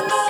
no, no.